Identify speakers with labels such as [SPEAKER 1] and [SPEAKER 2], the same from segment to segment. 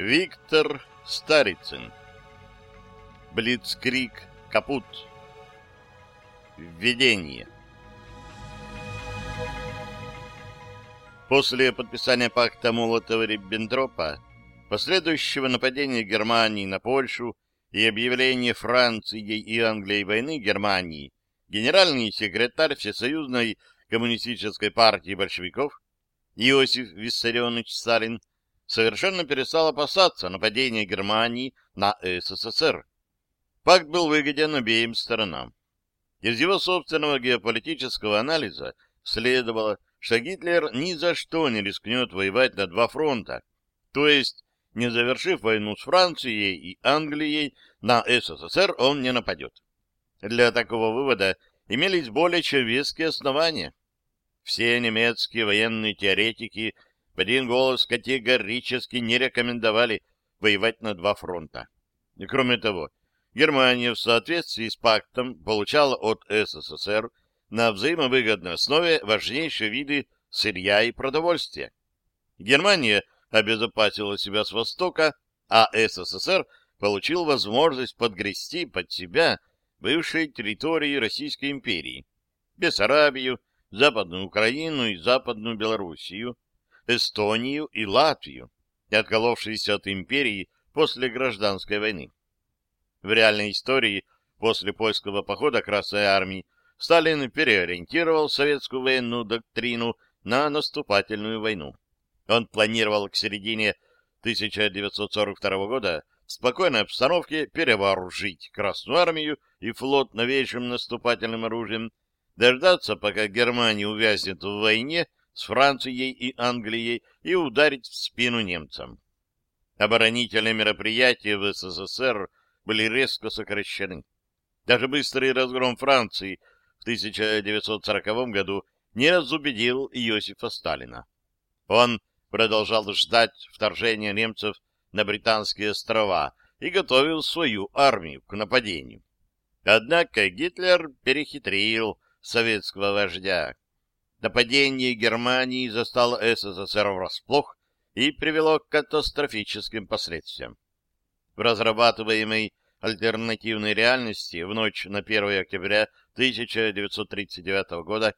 [SPEAKER 1] Виктор Старицын. Блицкрик Капут. Введение. После подписания пакта Молотова-Риббентропа, последующего нападения Германии на Польшу и объявления Франции и Англии войны Германии, генеральный секретарь Всесоюзной коммунистической партии большевиков Иосиф Виссарионович Сталин совершенно перестал опасаться нападения Германии на СССР. Пакт был выгоден обеим сторонам. Из его собственного геополитического анализа следовало, что Гитлер ни за что не рискнет воевать на два фронта, то есть, не завершив войну с Францией и Англией, на СССР он не нападет. Для такого вывода имелись более чем веские основания. Все немецкие военные теоретики – в один голос категорически не рекомендовали воевать на два фронта. И кроме того, Германия в соответствии с пактом получала от СССР на взаимовыгодной основе важнейшие виды сырья и продовольствия. Германия обезопасила себя с востока, а СССР получил возможность подгрести под себя бывшие территории Российской империи, Бессарабию, Западную Украину и Западную Белоруссию, Эстонию и Латвию, отколовшиеся от империи после гражданской войны. В реальной истории после польского похода Красной Армии Сталин переориентировал советскую военную доктрину на наступательную войну. Он планировал к середине 1942 года в спокойной обстановке перевооружить Красную Армию и флот новейшим наступательным оружием, дождаться, пока Германия увязнет в войне с Францией и Англией и ударить в спину немцам. Оборонительные мероприятия в СССР были резко сокращены. Даже быстрый разгром Франции в 1940 году не разубедил Иосифа Сталина. Он продолжал ждать вторжения немцев на Британские острова и готовил свою армию к нападению. Однако Гитлер перехитрил советского вождя. Нападение Германии застало СССР врасплох и привело к катастрофическим последствиям. В разрабатываемой альтернативной реальности в ночь на 1 октября 1939 года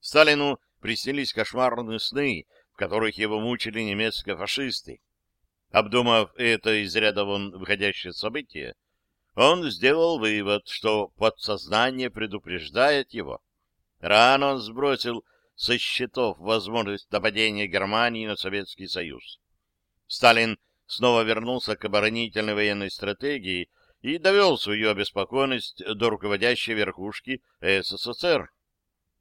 [SPEAKER 1] Сталину приснились кошмарные сны, в которых его мучили немецкие фашисты. Обдумав это из ряда вон выходящее событие, он сделал вывод, что подсознание предупреждает его. Рано он сбросил со счетов возможность нападения Германии на Советский Союз. Сталин снова вернулся к оборонительной военной стратегии и довел свою обеспокоенность до руководящей верхушки СССР.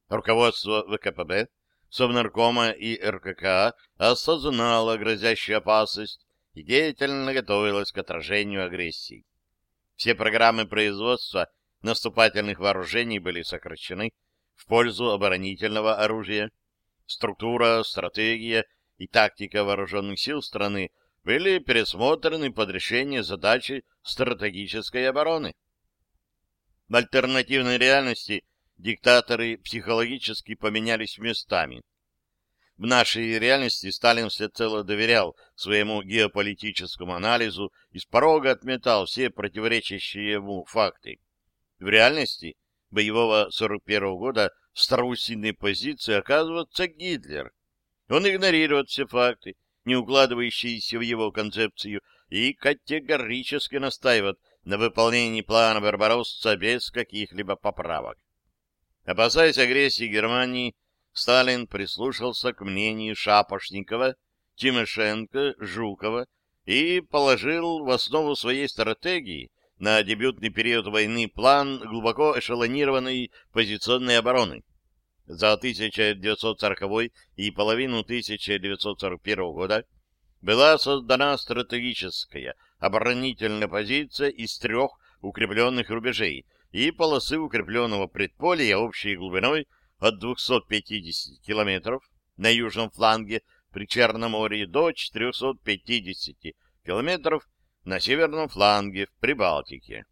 [SPEAKER 1] Руководство ВКПБ, Совнаркома и РКК осознало грозящую опасность и деятельно готовилось к отражению агрессии. Все программы производства наступательных вооружений были сокращены, в пользу оборонительного оружия. Структура, стратегия и тактика вооруженных сил страны были пересмотрены под решение задачи стратегической обороны. В альтернативной реальности диктаторы психологически поменялись местами. В нашей реальности Сталин всецело доверял своему геополитическому анализу и с порога отметал все противоречащие ему факты. В реальности боевого 41 года в страусиной позиции оказывается Гитлер. Он игнорирует все факты, не укладывающиеся в его концепцию, и категорически настаивает на выполнении плана Барбаросса без каких-либо поправок. Опасаясь агрессии Германии, Сталин прислушался к мнению Шапошникова, Тимошенко, Жукова и положил в основу своей стратегии на дебютный период войны план глубоко эшелонированной позиционной обороны. За 1940 и половину 1941 года была создана стратегическая оборонительная позиция из трех укрепленных рубежей и полосы укрепленного предполья общей глубиной от 250 километров на южном фланге при Черном море до 450 километров на северном фланге в Прибалтике.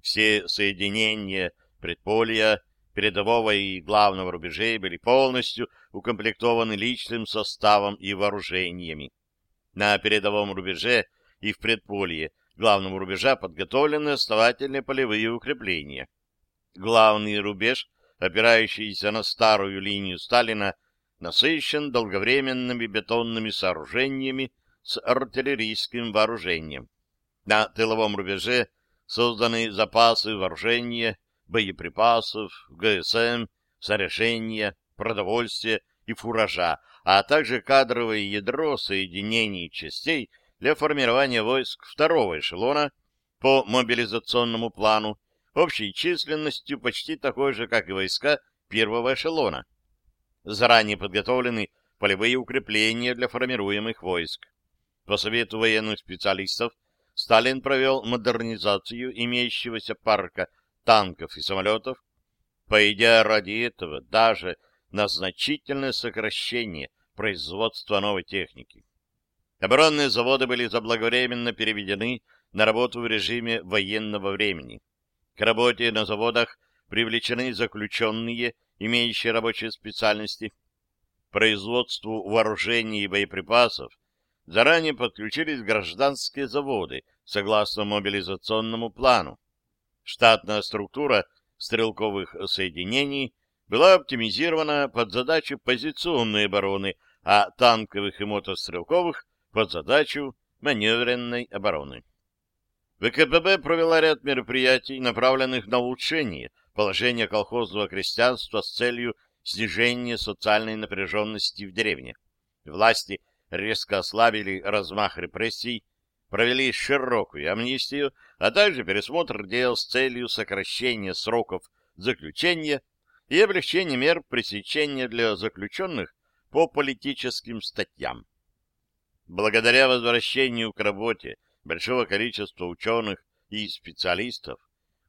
[SPEAKER 1] Все соединения предполья, передового и главного рубежей были полностью укомплектованы личным составом и вооружениями. На передовом рубеже и в предполье главного рубежа подготовлены основательные полевые укрепления. Главный рубеж, опирающийся на старую линию Сталина, насыщен долговременными бетонными сооружениями с артиллерийским вооружением. На тыловом рубеже созданы запасы вооружения, боеприпасов, ГСМ, снаряжения, продовольствия и фуража, а также кадровое ядро соединений частей для формирования войск второго эшелона по мобилизационному плану общей численностью почти такой же, как и войска первого эшелона. Заранее подготовлены полевые укрепления для формируемых войск. По совету военных специалистов Сталин провел модернизацию имеющегося парка танков и самолетов, пойдя ради этого даже на значительное сокращение производства новой техники. Оборонные заводы были заблаговременно переведены на работу в режиме военного времени. К работе на заводах привлечены заключенные, имеющие рабочие специальности. Производству вооружений и боеприпасов заранее подключились гражданские заводы согласно мобилизационному плану. Штатная структура стрелковых соединений была оптимизирована под задачу позиционной обороны, а танковых и мотострелковых под задачу маневренной обороны. ВКПБ провела ряд мероприятий, направленных на улучшение положения колхозного крестьянства с целью снижения социальной напряженности в деревне. Власти резко ослабили размах репрессий, провели широкую амнистию, а также пересмотр дел с целью сокращения сроков заключения и облегчения мер пресечения для заключенных по политическим статьям. Благодаря возвращению к работе большого количества ученых и специалистов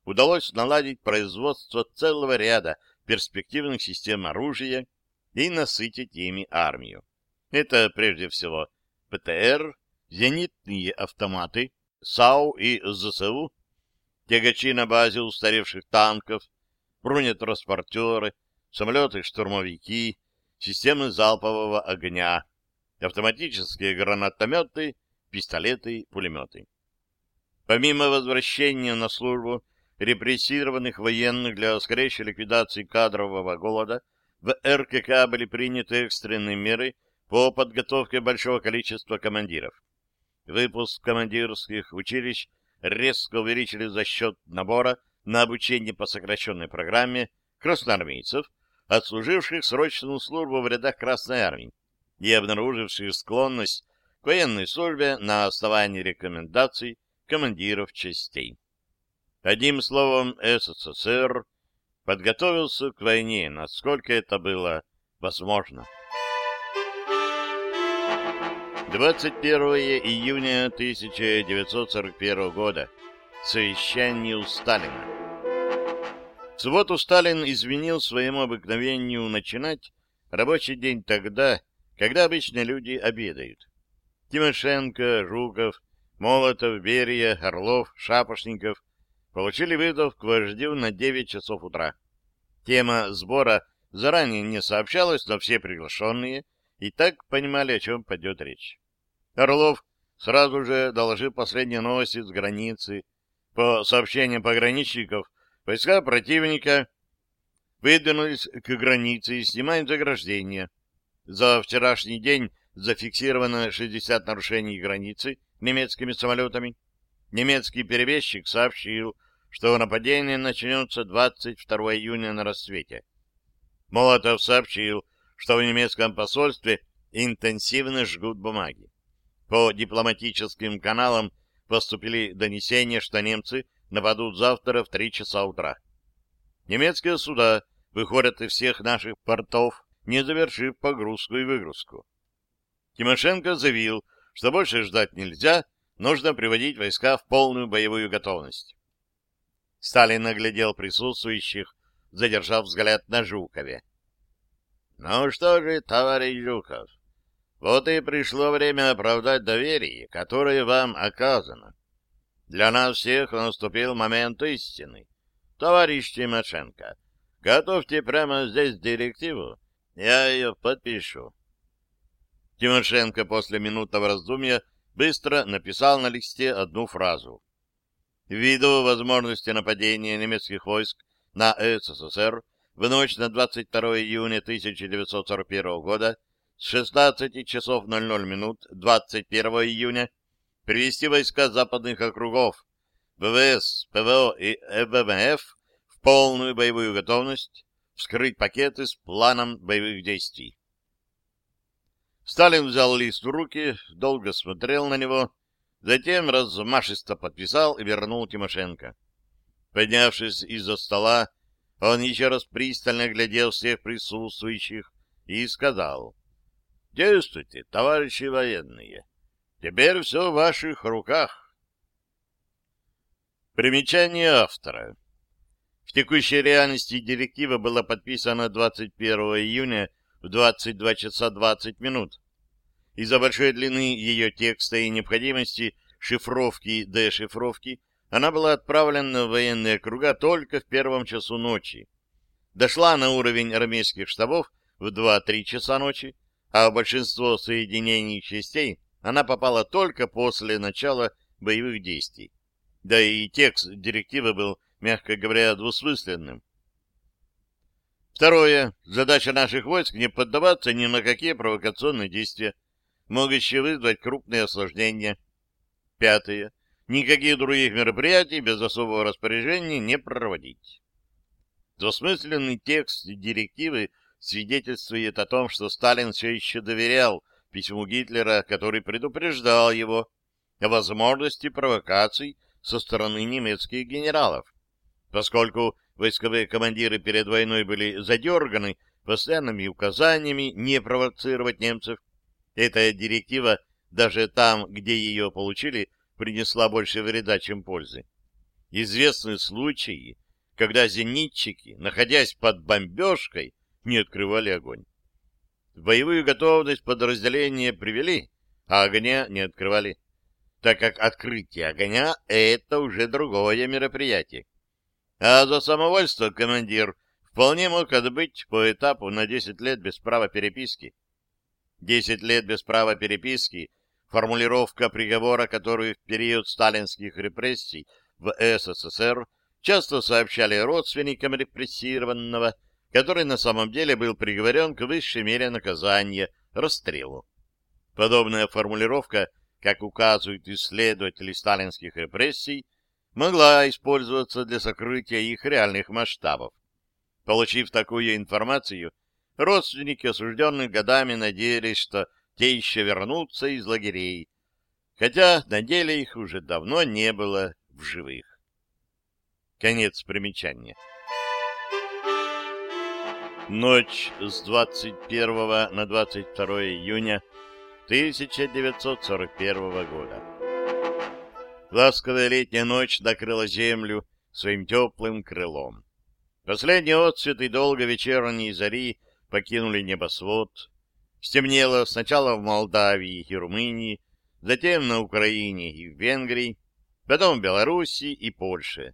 [SPEAKER 1] удалось наладить производство целого ряда перспективных систем оружия и насытить ими армию. Это прежде всего ПТР, зенитные автоматы, САУ и ЗСУ, тягачи на базе устаревших танков, бронетранспортеры, самолеты-штурмовики, системы залпового огня, автоматические гранатометы, пистолеты, пулеметы. Помимо возвращения на службу репрессированных военных для скорейшей ликвидации кадрового голода, в РКК были приняты экстренные меры по подготовке большого количества командиров. Выпуск командирских училищ резко увеличили за счет набора на обучение по сокращенной программе красноармейцев, отслуживших срочную службу в рядах Красной Армии и обнаруживших склонность к военной службе на основании рекомендаций командиров частей. Одним словом, СССР подготовился к войне, насколько это было возможно. 21 июня 1941 года. Совещание у Сталина. В субботу Сталин изменил своему обыкновению начинать рабочий день тогда, когда обычно люди обедают. Тимошенко, Жуков, Молотов, Берия, Орлов, Шапошников получили вызов к вождю на 9 часов утра. Тема сбора заранее не сообщалась, но все приглашенные и так понимали, о чем пойдет речь. Орлов сразу же доложил последние новости с границы. По сообщениям пограничников, войска противника выдвинулись к границе и снимают заграждения. За вчерашний день зафиксировано 60 нарушений границы немецкими самолетами. Немецкий перебежчик сообщил, что нападение начнется 22 июня на рассвете. Молотов сообщил, что в немецком посольстве интенсивно жгут бумаги. По дипломатическим каналам поступили донесения, что немцы нападут завтра в 3 часа утра. Немецкие суда выходят из всех наших портов, не завершив погрузку и выгрузку. Тимошенко заявил, что больше ждать нельзя, нужно приводить войска в полную боевую готовность. Сталин оглядел присутствующих, задержав взгляд на Жукове. — Ну что же, товарищ Жуков, вот и пришло время оправдать доверие, которое вам оказано. Для нас всех наступил момент истины. Товарищ Тимошенко, готовьте прямо здесь директиву, я ее подпишу. Тимошенко после минутного раздумья быстро написал на листе одну фразу. Ввиду возможности нападения немецких войск на СССР в ночь на 22 июня 1941 года с 16 часов 00 минут 21 июня привести войска западных округов ВВС, ПВО и ВМФ в полную боевую готовность, вскрыть пакеты с планом боевых действий. Сталин взял лист в руки, долго смотрел на него, затем размашисто подписал и вернул Тимошенко. Поднявшись из-за стола, он еще раз пристально глядел всех присутствующих и сказал, «Действуйте, товарищи военные, теперь все в ваших руках». Примечание автора. В текущей реальности директива была подписана 21 июня в 22 часа 20 минут. Из-за большой длины ее текста и необходимости шифровки и дешифровки она была отправлена в военные круга только в первом часу ночи. Дошла на уровень армейских штабов в 2-3 часа ночи, а в большинство соединений частей она попала только после начала боевых действий. Да и текст директивы был, мягко говоря, двусмысленным. Второе. Задача наших войск не поддаваться ни на какие провокационные действия, могущие вызвать крупные осложнения. Пятое. Никаких других мероприятий без особого распоряжения не проводить. Двусмысленный текст директивы свидетельствует о том, что Сталин все еще доверял письму Гитлера, который предупреждал его о возможности провокаций со стороны немецких генералов. Поскольку войсковые командиры перед войной были задерганы постоянными указаниями не провоцировать немцев, эта директива даже там, где ее получили, принесла больше вреда, чем пользы. Известны случаи, когда зенитчики, находясь под бомбежкой, не открывали огонь. В боевую готовность подразделения привели, а огня не открывали так как открытие огня — это уже другое мероприятие. А за самовольство командир вполне мог отбыть по этапу на 10 лет без права переписки. 10 лет без права переписки — формулировка приговора, которую в период сталинских репрессий в СССР часто сообщали родственникам репрессированного, который на самом деле был приговорен к высшей мере наказания — расстрелу. Подобная формулировка — как указывают исследователи сталинских репрессий, могла использоваться для сокрытия их реальных масштабов. Получив такую информацию, родственники осужденных годами надеялись, что те еще вернутся из лагерей, хотя на деле их уже давно не было в живых. Конец примечания. Ночь с 21 на 22 июня 1941 года. Ласковая летняя ночь накрыла землю своим теплым крылом. Последние отцветы долго вечерней зари покинули небосвод. Стемнело сначала в Молдавии и Румынии, затем на Украине и в Венгрии, потом в Белоруссии и Польше.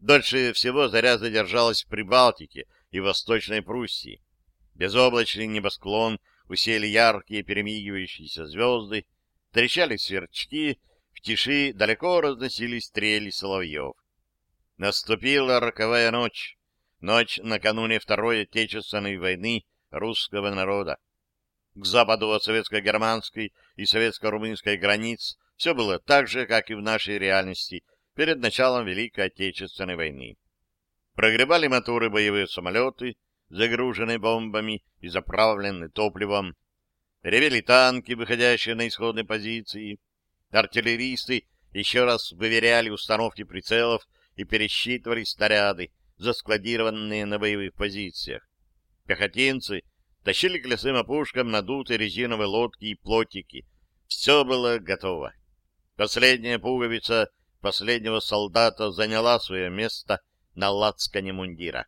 [SPEAKER 1] Дольше всего заря задержалась в Прибалтике и Восточной Пруссии. Безоблачный небосклон — усели яркие перемигивающиеся звезды, трещали сверчки, в тиши далеко разносились стрели соловьев. Наступила роковая ночь, ночь накануне Второй Отечественной войны русского народа. К западу от советско-германской и советско-румынской границ все было так же, как и в нашей реальности перед началом Великой Отечественной войны. Прогребали моторы боевые самолеты, загруженные бомбами и заправленные топливом. Ревели танки, выходящие на исходные позиции. Артиллеристы еще раз выверяли установки прицелов и пересчитывали снаряды, заскладированные на боевых позициях. Пехотинцы тащили к лесным опушкам надутые резиновые лодки и плотики. Все было готово. Последняя пуговица последнего солдата заняла свое место на лацкане мундира.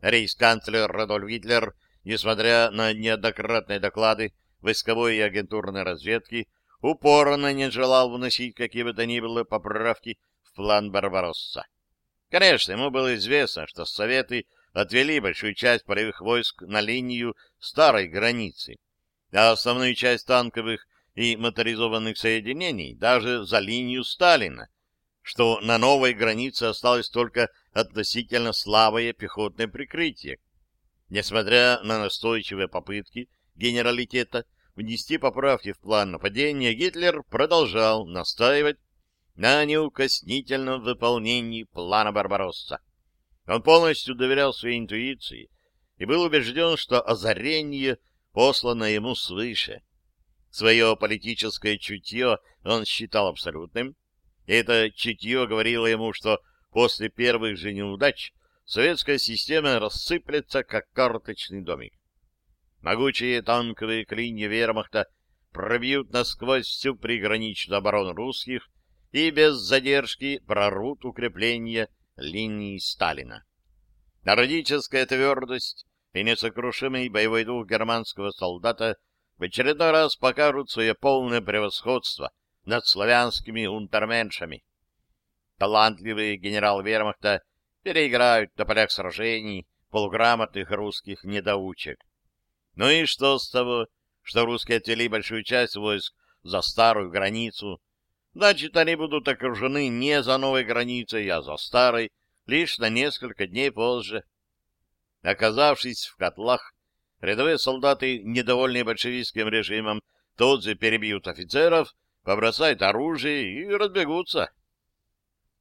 [SPEAKER 1] Рейс-канцлер Радольф Гитлер, несмотря на неоднократные доклады войсковой и агентурной разведки, упорно не желал вносить какие бы то ни было поправки в план Барбаросса. Конечно, ему было известно, что Советы отвели большую часть полевых войск на линию старой границы, а основную часть танковых и моторизованных соединений даже за линию Сталина, что на новой границе осталось только относительно слабое пехотное прикрытие. Несмотря на настойчивые попытки генералитета внести поправки в план нападения, Гитлер продолжал настаивать на неукоснительном выполнении плана Барбаросса. Он полностью доверял своей интуиции и был убежден, что озарение послано ему свыше. Свое политическое чутье он считал абсолютным, и это чутье говорило ему, что после первых же неудач советская система рассыплется, как карточный домик. Могучие танковые клинья вермахта пробьют насквозь всю приграничную оборону русских и без задержки прорвут укрепления линии Сталина. Народическая твердость и несокрушимый боевой дух германского солдата в очередной раз покажут свое полное превосходство над славянскими унтерменшами. Талантливые генерал вермахта переиграют на полях сражений полуграмотных русских недоучек. Ну и что с того, что русские отвели большую часть войск за старую границу? Значит, они будут окружены не за новой границей, а за старой, лишь на несколько дней позже. Оказавшись в котлах, рядовые солдаты, недовольные большевистским режимом, тут же перебьют офицеров, побросают оружие и разбегутся.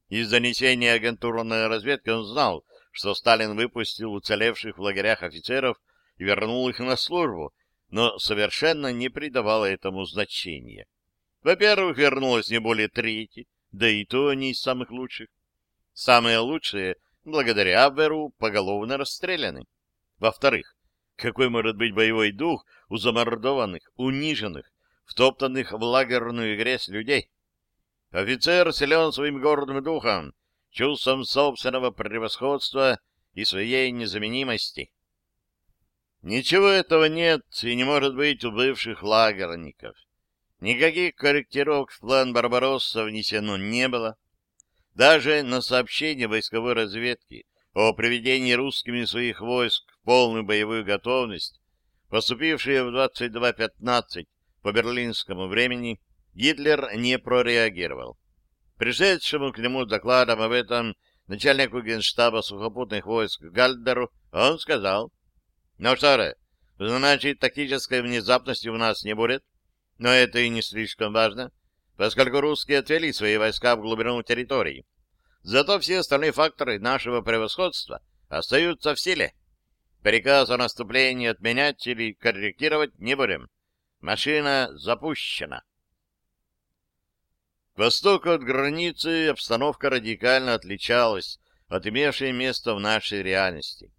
[SPEAKER 1] Из донесения агентурной разведки он знал, что Сталин выпустил уцелевших в лагерях офицеров и вернул их на службу, но совершенно не придавал этому значения. Во-первых, вернулось не более трети, да и то не из самых лучших. Самые лучшие, благодаря Абверу, поголовно расстреляны. Во-вторых, какой может быть боевой дух у замордованных, униженных, втоптанных в лагерную грязь людей? Офицер силен своим гордым духом, чувством собственного превосходства и своей незаменимости. Ничего этого нет и не может быть у бывших лагерников. Никаких корректировок в план Барбаросса внесено не было. Даже на сообщение войсковой разведки о приведении русскими своих войск в полную боевую готовность, поступившие в 22.15 по берлинскому времени, Гитлер не прореагировал. Пришедшему к нему докладом об этом начальнику генштаба сухопутных войск Гальдеру он сказал, ну что же, значит, тактической внезапности у нас не будет, но это и не слишком важно, поскольку русские отвели свои войска в глубину территории. Зато все остальные факторы нашего превосходства остаются в силе. Приказ о наступлении отменять или корректировать не будем. Машина запущена. К востоку от границы обстановка радикально отличалась от имевшей место в нашей реальности.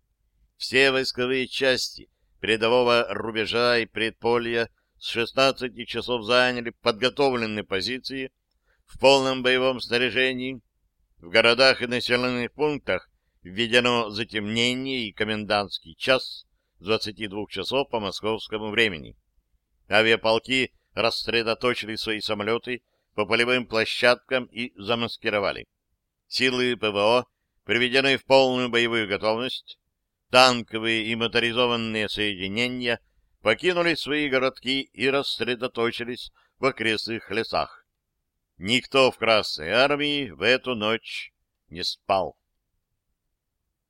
[SPEAKER 1] Все войсковые части передового рубежа и предполья с 16 часов заняли подготовленные позиции в полном боевом снаряжении. В городах и населенных пунктах введено затемнение и комендантский час с 22 часов по московскому времени. Авиаполки рассредоточили свои самолеты по полевым площадкам и замаскировали. Силы ПВО приведены в полную боевую готовность, танковые и моторизованные соединения покинули свои городки и рассредоточились в окрестных лесах. Никто в Красной армии в эту ночь не спал.